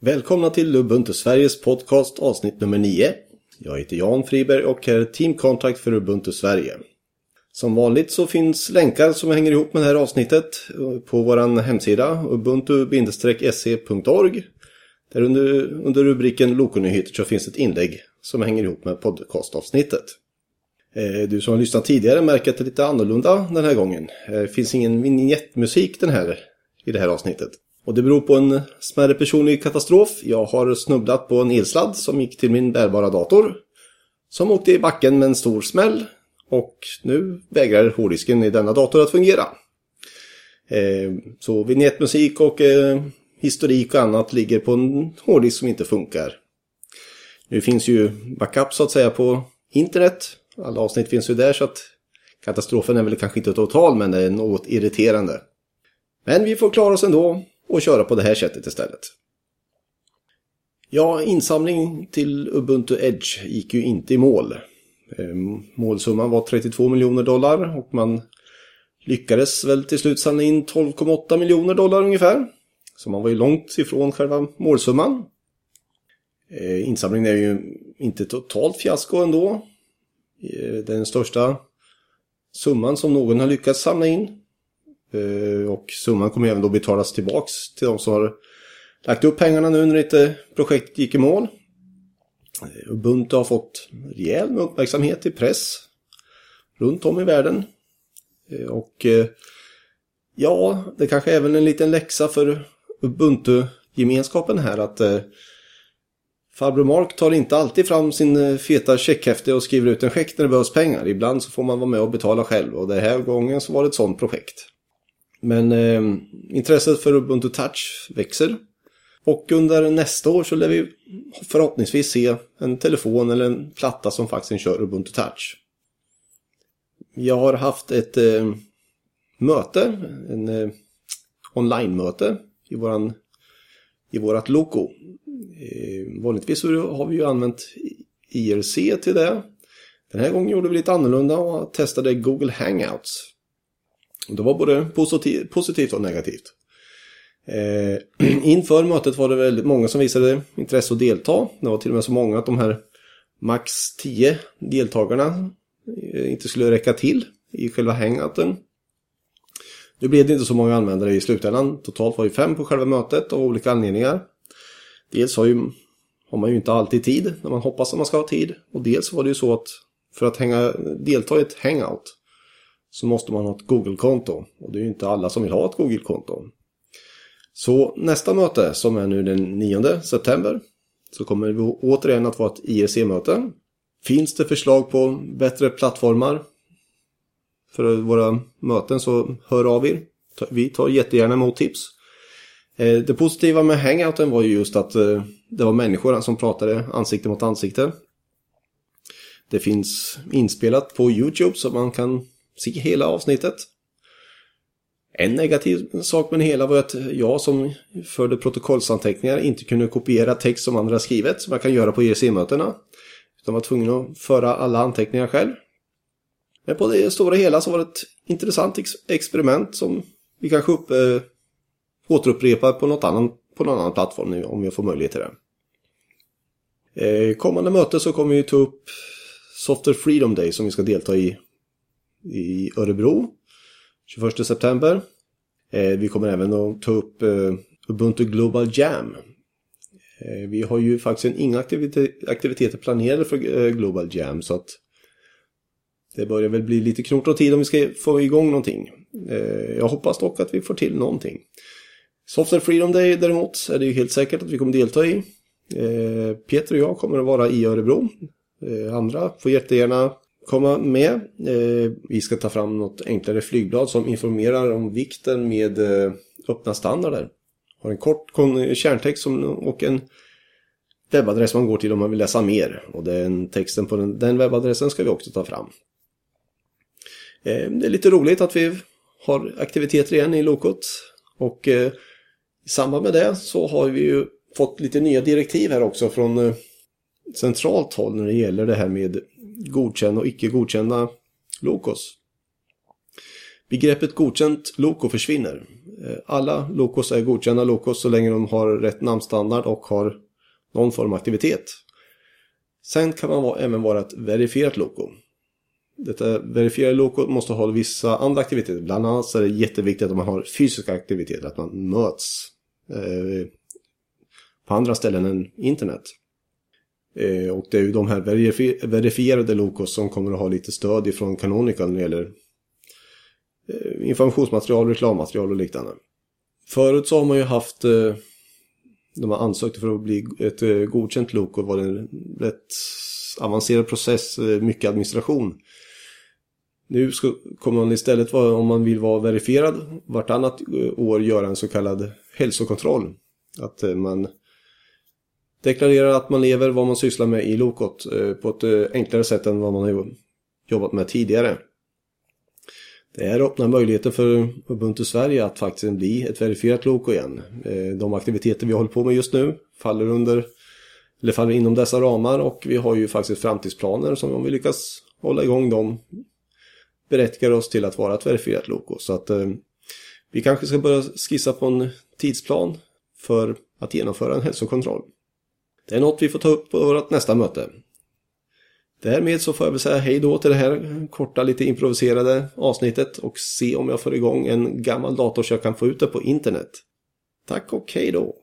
Välkomna till Ubuntu Sveriges podcast avsnitt nummer 9. Jag heter Jan Friberg och är teamkontakt för Ubuntu Sverige. Som vanligt så finns länkar som hänger ihop med det här avsnittet på vår hemsida ubuntu-se.org. Där under, under rubriken Lokonyheter så finns ett inlägg som hänger ihop med podcastavsnittet. Eh, du som har lyssnat tidigare märker att det är lite annorlunda den här gången. Det finns ingen vignettmusik den här, i det här avsnittet. Och det beror på en smärre personlig katastrof. Jag har snubblat på en elsladd som gick till min bärbara dator. Som åkte i backen med en stor smäll. Och nu vägrar hårddisken i denna dator att fungera. Eh, så vignettmusik och eh, historik och annat ligger på en hårddisk som inte funkar. Nu finns ju backup så att säga på internet. Alla avsnitt finns ju där så att katastrofen är väl kanske inte total men det är något irriterande. Men vi får klara oss ändå och köra på det här sättet istället. Ja, insamling till Ubuntu Edge gick ju inte i mål. Ehm, målsumman var 32 miljoner dollar och man lyckades väl till slut samla in 12,8 miljoner dollar ungefär. Så man var ju långt ifrån själva målsumman. Ehm, insamlingen är ju inte totalt fiasko ändå. Ehm, den största summan som någon har lyckats samla in. Eh, och summan kommer även då betalas tillbaks till de som har lagt upp pengarna nu när inte eh, projektet gick i mål. Eh, Ubuntu har fått rejäl med uppmärksamhet i press runt om i världen. Och ja, det kanske är även en liten läxa för Ubuntu-gemenskapen här att farbror Mark tar inte alltid fram sin feta checkhäfte och skriver ut en check när det behövs pengar. Ibland så får man vara med och betala själv och den här gången så var det ett sånt projekt. Men eh, intresset för Ubuntu Touch växer. Och under nästa år så lär vi förhoppningsvis se en telefon eller en platta som faktiskt kör Ubuntu Touch. Jag har haft ett eh, möte, en eh, online-möte i våran i vårat Loco. Eh, vanligtvis har vi ju använt IRC till det. Den här gången gjorde vi lite annorlunda och testade Google Hangouts. Det var både positivt och negativt. Eh, inför mötet var det väldigt många som visade intresse att delta. Det var till och med så många att de här max 10 deltagarna eh, inte skulle räcka till i själva hangouten. Nu blev det inte så många användare i slutändan. Totalt var det fem på själva mötet av olika anledningar. Dels har, ju, har man ju inte alltid tid när man hoppas att man ska ha tid. Och dels var det ju så att för att hänga, delta i ett hangout så måste man ha ett Google-konto. Och det är ju inte alla som vill ha ett Google-konto. Så nästa möte som är nu den 9 september så kommer vi återigen att vara ett IRC-möte. Finns det förslag på bättre plattformar för våra möten så hör av er. Vi tar jättegärna emot tips. Eh, det positiva med Hangouten var ju just att eh, det var människor som pratade ansikte mot ansikte. Det finns inspelat på Youtube så man kan se hela avsnittet. En negativ sak med det hela var att jag som förde protokollsanteckningar inte kunde kopiera text som andra skrivit som jag kan göra på ERC-mötena. Utan var tvungen att föra alla anteckningar själv. Men på det stora hela så var det ett intressant ex experiment som vi kanske upp, eh, återupprepar på, något annan, på någon annan plattform nu om jag får möjlighet till det. Eh, kommande möte så kommer vi ta upp Software Freedom Day som vi ska delta i i Örebro 21 september. Eh, vi kommer även att ta upp eh, Ubuntu Global Jam. Eh, vi har ju faktiskt inga aktiviteter planerade för Global Jam så att det börjar väl bli lite knort och tid om vi ska få igång någonting. Jag hoppas dock att vi får till någonting. Software Freedom Day däremot är det ju helt säkert att vi kommer delta i. Peter och jag kommer att vara i Örebro. Andra får jättegärna komma med. Eh, vi ska ta fram något enklare flygblad som informerar om vikten med eh, öppna standarder. Har en kort kärntext som, och en webbadress man går till om man vill läsa mer. Och den texten på den, den webbadressen ska vi också ta fram. Eh, det är lite roligt att vi har aktiviteter igen i Lokot. Och eh, i samband med det så har vi ju fått lite nya direktiv här också från eh, centralt håll när det gäller det här med godkända och icke godkända lokos. Begreppet godkänt loko försvinner. Eh, alla lokos är godkända lokos så länge de har rätt namnstandard och har någon form av aktivitet. Sen kan man även vara ett verifierat loko. Detta verifierade loko måste ha vissa andra aktiviteter. Bland annat så är det jätteviktigt att man har fysiska aktiviteter, att man möts eh, på andra ställen än internet. Eh, och det är ju de här verifi verifierade Locos som kommer att ha lite stöd ifrån Canonical när det gäller eh, informationsmaterial, reklammaterial och liknande. Förut så har man ju haft eh, de har ansökt för att bli ett eh, godkänt Loco var det en rätt avancerad process, eh, mycket administration. Nu ska, kommer man istället, vara, om man vill vara verifierad, vartannat eh, år göra en så kallad hälsokontroll. Att eh, man deklarerar att man lever vad man sysslar med i Lokot eh, på ett eh, enklare sätt än vad man har jobbat med tidigare. Det här öppnar möjligheten för Ubuntu Sverige att faktiskt bli ett verifierat Loko igen. Eh, de aktiviteter vi håller på med just nu faller under eller faller inom dessa ramar och vi har ju faktiskt framtidsplaner som om vi lyckas hålla igång dem berättigar oss till att vara ett verifierat Loko. Så att eh, vi kanske ska börja skissa på en tidsplan för att genomföra en hälsokontroll. Det är något vi får ta upp på vårt nästa möte. Därmed så får jag väl säga hej då till det här korta, lite improviserade avsnittet och se om jag får igång en gammal dator så jag kan få ut det på internet. Tack och hej då!